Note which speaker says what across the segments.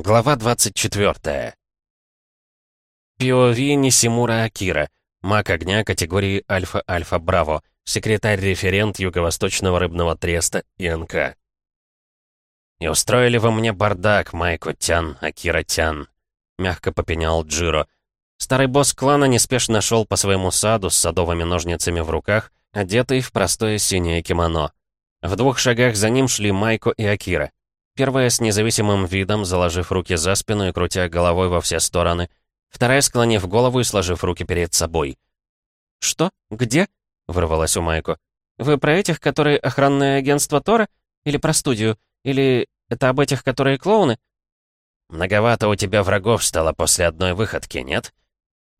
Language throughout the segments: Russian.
Speaker 1: Глава 24. POV Нисимура Акира, маг огня категории Альфа-Альфа-Браво, секретарь-референт Юго-Восточного рыбного треста ИНК. «И устроили вы мне бардак, Майко Тян, Акира Тян», — мягко попенял Джиро. Старый босс клана неспешно шел по своему саду с садовыми ножницами в руках, одетый в простое синее кимоно. В двух шагах за ним шли Майко и Акира. Первая с независимым видом, заложив руки за спину и крутя головой во все стороны. Вторая, склонив голову и сложив руки перед собой. «Что? Где?» — вырвалась у Майко. «Вы про этих, которые охранное агентство Тора? Или про студию? Или это об этих, которые клоуны?» «Многовато у тебя врагов стало после одной выходки, нет?»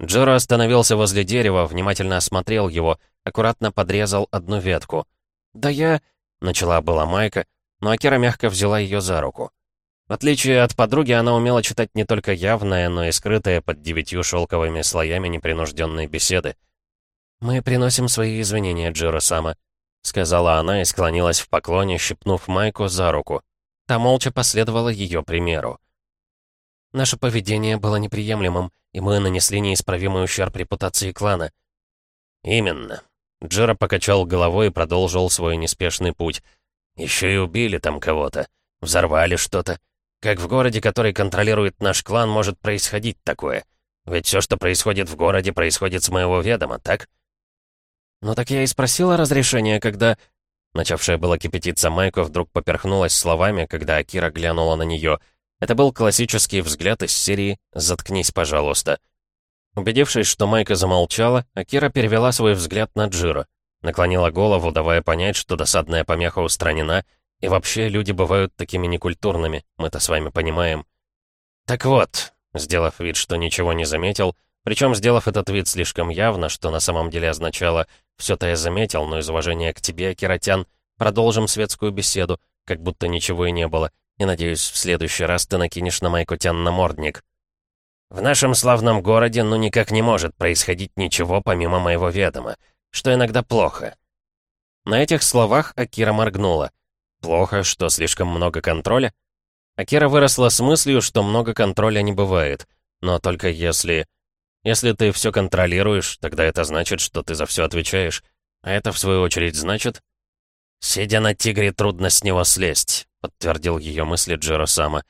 Speaker 1: Джоро остановился возле дерева, внимательно осмотрел его, аккуратно подрезал одну ветку.
Speaker 2: «Да я...» — начала была Майка, но Акира мягко взяла ее за руку. В отличие от подруги, она умела читать не только явное, но и скрытое под девятью шелковыми слоями непринужденной беседы. «Мы приносим свои извинения, Джиро-сама», — сказала она и склонилась в поклоне, щипнув Майку за руку. Та молча последовала ее примеру. «Наше поведение было неприемлемым, и мы нанесли неисправимый ущерб репутации клана».
Speaker 1: «Именно». Джиро покачал головой и продолжил свой неспешный путь — еще и убили там кого-то. Взорвали что-то. Как в городе, который контролирует наш клан, может происходить такое? Ведь все, что происходит в городе, происходит с моего ведома, так?
Speaker 2: Ну так я и спросила разрешения, когда... Начавшая была кипятиться Майко вдруг поперхнулась словами, когда Акира глянула на нее. Это был классический взгляд из серии «Заткнись, пожалуйста». Убедившись, что Майка замолчала, Акира перевела свой взгляд на Джиро. Наклонила голову, давая понять, что досадная помеха устранена, и вообще люди бывают такими некультурными, мы-то с вами понимаем. Так вот, сделав вид, что ничего не заметил, причем сделав этот вид слишком явно, что на самом деле означало «все-то я заметил, но из уважения к тебе, Кератян, продолжим светскую беседу, как будто ничего и не было, и, надеюсь, в следующий раз ты накинешь на Майкутян намордник».
Speaker 1: «В нашем славном городе ну никак не может происходить ничего помимо моего ведома что иногда плохо».
Speaker 2: На этих словах Акира моргнула. «Плохо, что слишком много контроля?» Акира выросла с мыслью, что много контроля не бывает. Но только если... Если ты все контролируешь, тогда это значит, что ты за все отвечаешь. А это, в свою очередь, значит...
Speaker 1: «Сидя на тигре, трудно с него слезть», — подтвердил ее мысли Джиро Сама.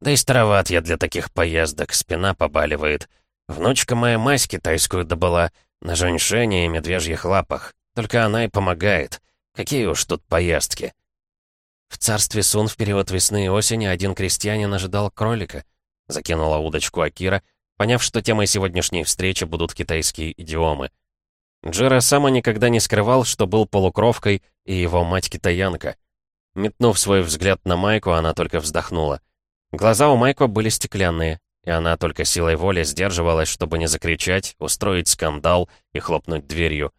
Speaker 1: «Да и староват я для таких поездок, спина побаливает. Внучка моя мазь китайскую добыла, на женьшене и медвежьих лапах. Только она и помогает. Какие уж тут поездки.
Speaker 2: В царстве Сун в период весны и осени один крестьянин ожидал кролика. Закинула удочку Акира, поняв, что темой сегодняшней встречи будут китайские идиомы. Джира сама никогда не скрывал, что был полукровкой и его мать китаянка. Метнув свой взгляд на Майку, она только вздохнула. Глаза у Майко были стеклянные, и она только силой воли сдерживалась, чтобы не закричать, устроить скандал и хлопнуть дверью.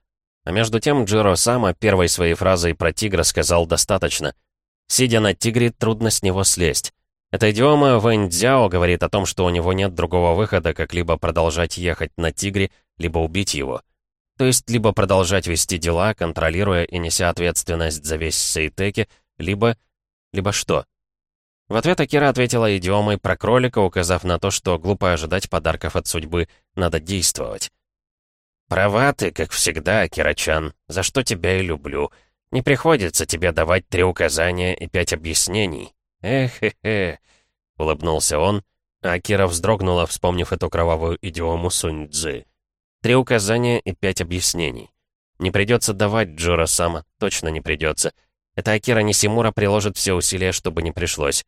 Speaker 2: А между тем Джиро Сама первой своей фразой про тигра сказал достаточно. Сидя на тигре, трудно с него слезть. Эта идиома Вэнь Цзяо говорит о том, что у него нет другого выхода, как либо продолжать ехать на тигре, либо убить его. То есть либо продолжать вести дела, контролируя и неся ответственность за весь Сейтеки, либо... либо что? В ответ Акира ответила идиомой про кролика, указав на то, что глупо ожидать подарков от судьбы, надо действовать.
Speaker 1: «Права ты, как всегда, Акирачан, за что тебя и люблю. Не приходится тебе давать три указания и пять объяснений. Эх-хе-хе», — улыбнулся он, а Акира вздрогнула, вспомнив эту кровавую идиому Сунь-Дзы. «Три указания и пять объяснений. Не придется давать Джура Сама, точно не придется. Это Акира Нисимура приложит все усилия, чтобы не пришлось.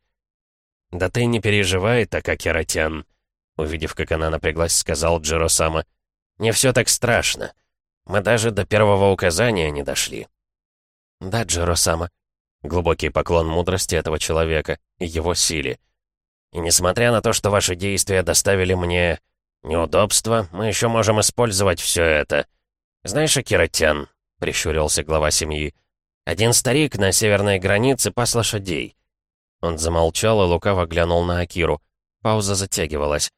Speaker 1: «Да ты не переживай так, Акиратян», — увидев, как она напряглась, сказал Джиро-сама. «Не все так страшно. Мы даже до первого указания не дошли».
Speaker 2: «Да, Джиро-сама». Глубокий поклон мудрости этого человека и его силе.
Speaker 1: «И несмотря на то, что ваши действия доставили мне неудобства, мы еще можем использовать все это. Знаешь, Акиратян», — прищурился глава семьи, — «один старик на северной границе пас лошадей.
Speaker 2: Он замолчал и лукаво глянул на Акиру. Пауза затягивалась.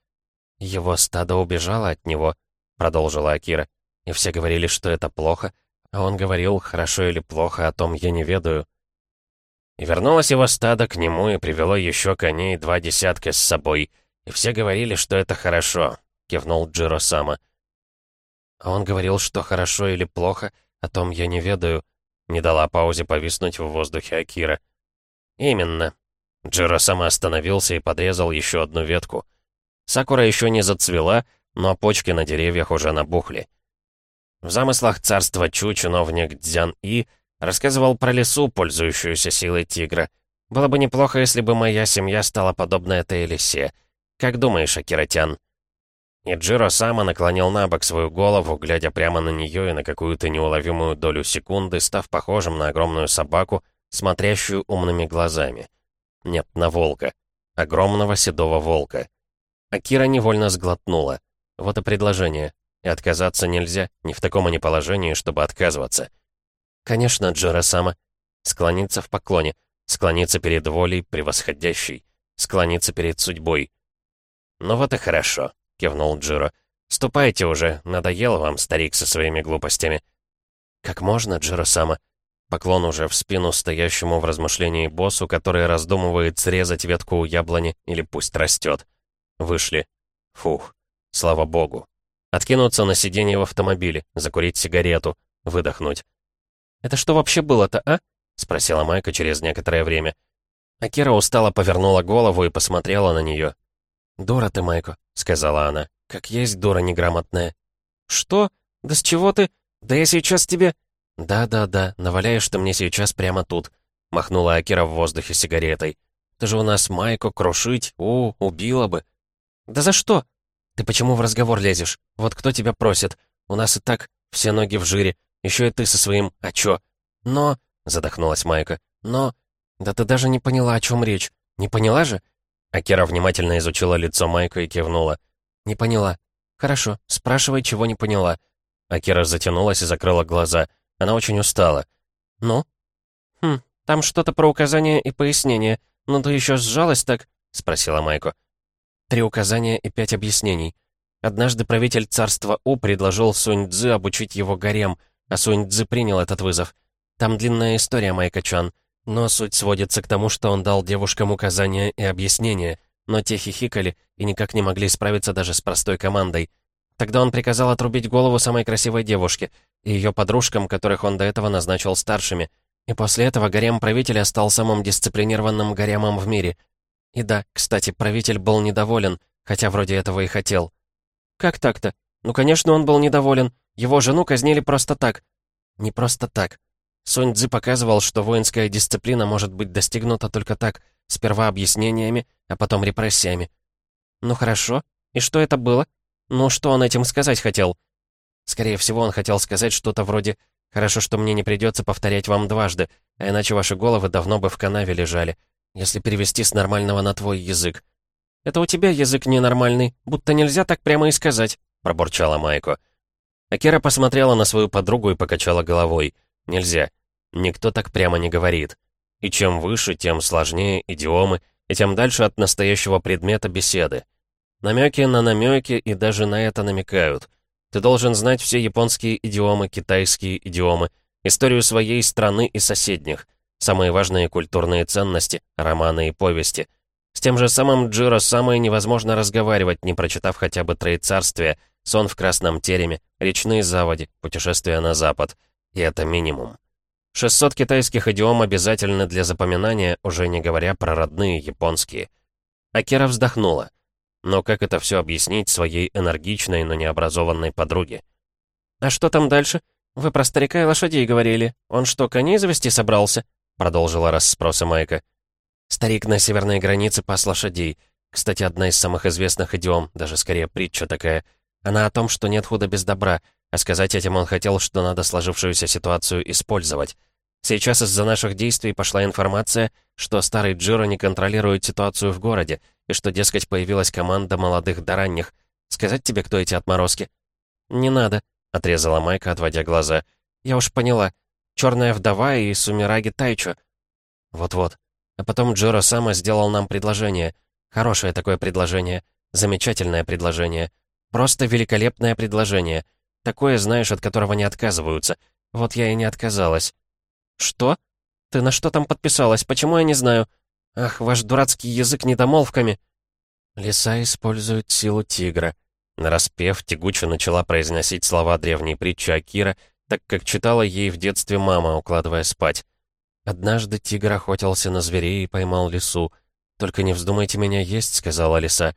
Speaker 2: «Его стадо убежало от него», — продолжила Акира. «И все говорили, что это плохо, а он говорил, хорошо или плохо, о том я не ведаю».
Speaker 1: И вернулось его стадо к нему и привело еще коней два десятка с собой. И все говорили, что это хорошо, кивнул Джиро Сама.
Speaker 2: А он говорил, что хорошо или плохо, о том я не ведаю. Не дала паузе повиснуть в воздухе Акира.
Speaker 1: Именно. Джиро Сама остановился и подрезал еще одну ветку. Сакура еще не зацвела, но почки на деревьях уже набухли. В замыслах царства Чу чиновник Дзян И рассказывал про лесу, пользующуюся силой тигра. Было бы неплохо, если бы моя семья стала подобна этой лисе. Как думаешь, Акиратян? И Джиро Сама наклонил на бок свою голову, глядя прямо на нее и на какую-то неуловимую долю секунды, став похожим на огромную собаку, смотрящую умными глазами. Нет, на волка. Огромного седого волка. Акира невольно сглотнула. Вот и предложение. И отказаться нельзя, ни в таком они положении, чтобы отказываться. Конечно, Джора-сама. Склониться в поклоне. Склониться перед волей превосходящей. Склониться перед судьбой. «Ну вот и хорошо», — кивнул Джиро. «Ступайте уже, надоело вам, старик, со своими глупостями».
Speaker 2: «Как можно, Джиро-сама?» Поклон уже в спину стоящему в размышлении боссу, который раздумывает срезать ветку у яблони или пусть растет. Вышли. Фух. Слава богу. Откинуться на сиденье в автомобиле, закурить сигарету, выдохнуть.
Speaker 3: «Это что вообще было-то, а?» — спросила Майка через некоторое время. Акира устало повернула голову и посмотрела на нее.
Speaker 2: «Дура ты, Майко», — сказала она. «Как есть дура неграмотная».
Speaker 3: «Что? Да с чего ты? Да я сейчас тебе...»
Speaker 2: «Да-да-да, наваляешь ты мне сейчас прямо тут», — махнула Акира в воздухе сигаретой. «Ты же у нас Майку крушить, у, убила бы».
Speaker 3: «Да за что?»
Speaker 2: «Ты почему в разговор лезешь? Вот кто тебя просит? У нас и так все ноги в жире. Еще и ты со своим «а чё?» «Но...» — задохнулась Майка. «Но...» «Да ты даже не поняла, о чем речь. Не поняла же?» Акира внимательно изучила лицо Майка и кивнула. «Не поняла. Хорошо, спрашивай, чего не поняла». Акира затянулась и закрыла глаза. Она очень устала. «Ну?»
Speaker 3: «Хм, там что-то про указания и пояснения. Но ты еще сжалась так?» — спросила Майко.
Speaker 2: Три указания и пять объяснений. Однажды правитель царства У предложил Сунь Цзы обучить его гарем, а Сунь Цзы принял этот вызов. Там длинная история, Майка-чан. Но суть сводится к тому, что он дал девушкам указания и объяснения, но те хихикали и никак не могли справиться даже с простой командой. Тогда он приказал отрубить голову самой красивой девушке и ее подружкам, которых он до этого назначил старшими. И после этого гарем правителя стал самым дисциплинированным гаремом в мире — и да, кстати, правитель был недоволен, хотя вроде этого и хотел.
Speaker 3: Как так-то? Ну, конечно, он был недоволен. Его жену казнили просто так.
Speaker 2: Не просто так. Сунь Цзы показывал, что воинская дисциплина может быть достигнута только так, сперва объяснениями, а потом репрессиями.
Speaker 3: Ну хорошо. И что это было? Ну, что он этим сказать хотел?
Speaker 2: Скорее всего, он хотел сказать что-то вроде «Хорошо, что мне не придется повторять вам дважды, а иначе ваши головы давно бы в канаве лежали если перевести с нормального на твой язык.
Speaker 3: «Это у тебя язык ненормальный, будто нельзя так прямо и сказать», — пробурчала Майко.
Speaker 2: Акира посмотрела на свою подругу и покачала головой. «Нельзя. Никто так прямо не говорит. И чем выше, тем сложнее идиомы, и тем дальше от настоящего предмета беседы. Намеки на намеки и даже на это намекают. Ты должен знать все японские идиомы, китайские идиомы, историю своей страны и соседних — Самые важные культурные ценности, романы и повести. С тем же самым Джиро самое невозможно разговаривать, не прочитав хотя бы «Троецарствие», «Сон в красном тереме», «Речные заводи», «Путешествие на запад». И это минимум. 600 китайских идиом обязательны для запоминания, уже не говоря про родные японские. Акира вздохнула. Но как это все объяснить своей энергичной, но необразованной подруге?
Speaker 3: «А что там дальше? Вы про старика и лошадей говорили. Он что, коней завести собрался?»
Speaker 2: продолжила расспросы Майка. Старик на северной границе пас лошадей. Кстати, одна из самых известных идиом, даже скорее притча такая. Она о том, что нет худа без добра, а сказать этим он хотел, что надо сложившуюся ситуацию использовать. Сейчас из-за наших действий пошла информация, что старый Джиро не контролирует ситуацию в городе, и что, дескать, появилась команда молодых до ранних. Сказать тебе, кто эти отморозки?
Speaker 3: «Не надо», — отрезала Майка, отводя глаза. «Я уж поняла. Черная вдова и Сумираги Тайчо.
Speaker 2: Вот-вот. А потом Джоро Сама сделал нам предложение. Хорошее такое предложение. Замечательное предложение. Просто великолепное предложение. Такое, знаешь, от которого не отказываются. Вот я и не отказалась.
Speaker 3: Что? Ты на что там подписалась? Почему я не знаю? Ах, ваш дурацкий язык недомолвками!»
Speaker 2: «Лиса использует силу тигра», Нараспев, тягуче начала произносить слова древней притчи Акира, так как читала ей в детстве мама, укладывая спать. «Однажды тигр охотился на зверей и поймал лису. Только не вздумайте меня есть», — сказала лиса.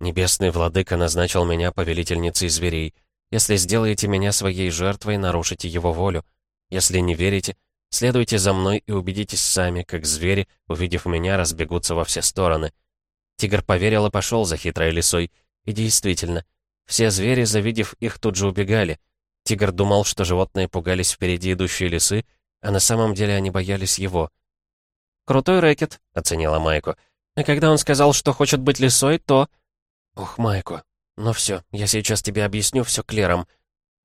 Speaker 2: «Небесный владыка назначил меня повелительницей зверей. Если сделаете меня своей жертвой, нарушите его волю. Если не верите, следуйте за мной и убедитесь сами, как звери, увидев меня, разбегутся во все стороны». Тигр поверил и пошел за хитрой лисой. И действительно, все звери, завидев их, тут же убегали. Тигр думал, что животные пугались впереди идущие лисы, а на самом деле они боялись его.
Speaker 3: «Крутой рэкет», — оценила Майку. «А когда он сказал, что хочет быть лисой, то...»
Speaker 2: «Ух, Майку, ну все, я сейчас тебе объясню все клером».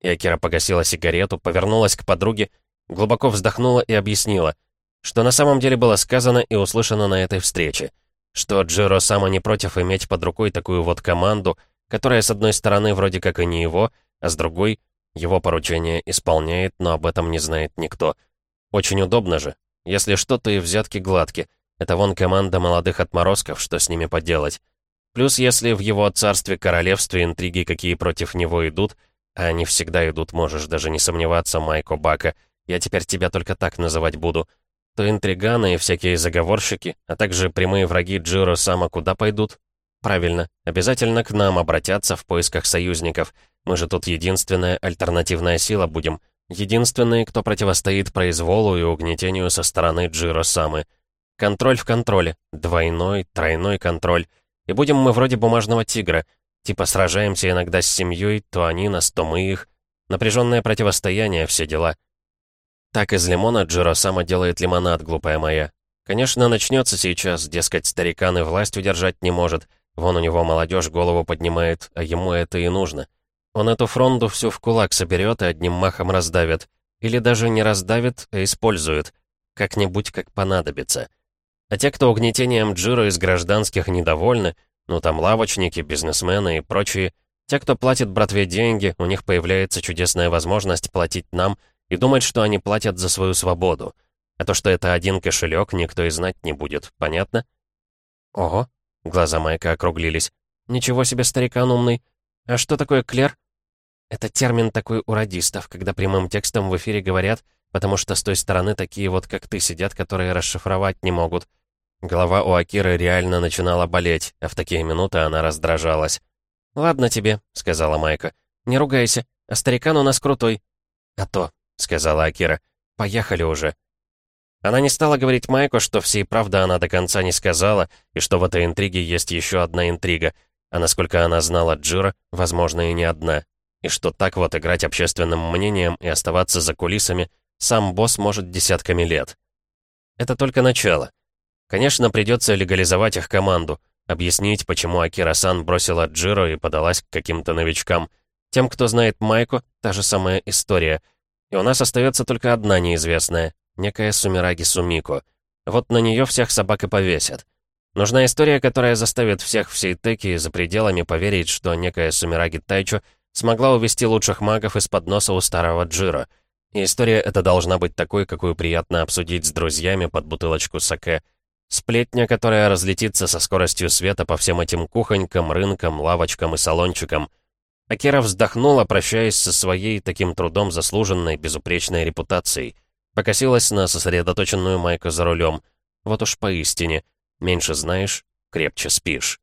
Speaker 1: И Акира погасила сигарету, повернулась к подруге, глубоко вздохнула и объяснила, что на самом деле было сказано и услышано на этой встрече, что Джиро Сама не против иметь под рукой такую вот команду — которая, с одной стороны, вроде как и не его, а с другой, его поручение исполняет, но об этом не знает никто. Очень удобно же. Если что, то и взятки гладки. Это вон команда молодых отморозков, что с ними поделать. Плюс, если в его царстве-королевстве интриги какие против него идут, а они всегда идут, можешь даже не сомневаться, Майко Бака, я теперь тебя только так называть буду, то интриганы и всякие заговорщики, а также прямые враги Джиро Сама куда пойдут? Правильно, обязательно к нам обратятся в поисках союзников. Мы же тут единственная альтернативная сила будем. Единственные, кто противостоит произволу и угнетению со стороны Джиро Самы. Контроль в контроле. Двойной, тройной контроль. И будем мы вроде бумажного тигра. Типа сражаемся иногда с семьей, то они нас, то мы их. Напряженное противостояние, все дела. Так из лимона Джиро Сама делает лимонад, глупая моя. Конечно, начнется сейчас, дескать, старикан и власть удержать не может — Вон у него молодежь голову поднимает, а ему это и нужно. Он эту фронту всю в кулак соберет и одним махом раздавит. Или даже не раздавит, а использует. Как-нибудь как понадобится. А те, кто угнетением Джира из гражданских недовольны, ну там лавочники, бизнесмены и прочие, те, кто платит братве деньги, у них появляется чудесная возможность платить нам и думать, что они платят за свою свободу. А то, что это один кошелек, никто и знать не будет, понятно?
Speaker 2: Ого,
Speaker 3: Глаза Майка округлились. «Ничего себе, старикан умный. А что такое клер?»
Speaker 2: «Это термин такой у радистов, когда прямым текстом в эфире говорят, потому что с той стороны такие вот, как ты, сидят, которые расшифровать не могут».
Speaker 1: Голова у Акиры реально начинала болеть, а в такие минуты она раздражалась.
Speaker 3: «Ладно тебе», — сказала Майка. «Не ругайся, а старикан у нас крутой».
Speaker 1: «А то», — сказала Акира. «Поехали уже». Она не стала говорить Майку, что всей правды она до конца не сказала, и что в этой интриге есть еще одна интрига, а насколько она знала Джира, возможно, и не одна, и что так вот играть общественным мнением и оставаться за кулисами сам босс может десятками лет. Это только начало. Конечно, придется легализовать их команду, объяснить, почему Акира-сан бросила Джиро и подалась к каким-то новичкам. Тем, кто знает Майку, та же самая история. И у нас остается только одна неизвестная некая Сумираги Сумико. Вот на нее всех собак и повесят. Нужна история, которая заставит всех всей Теки за пределами поверить, что некая Сумираги Тайчо смогла увести лучших магов из-под носа у старого Джира. И история эта должна быть такой, какую приятно обсудить с друзьями под бутылочку саке. Сплетня, которая разлетится со скоростью света по всем этим кухонькам, рынкам, лавочкам и салончикам. Акира вздохнула, прощаясь со своей таким трудом заслуженной безупречной репутацией. Покосилась на сосредоточенную Майку за рулем. Вот уж поистине. Меньше знаешь, крепче спишь.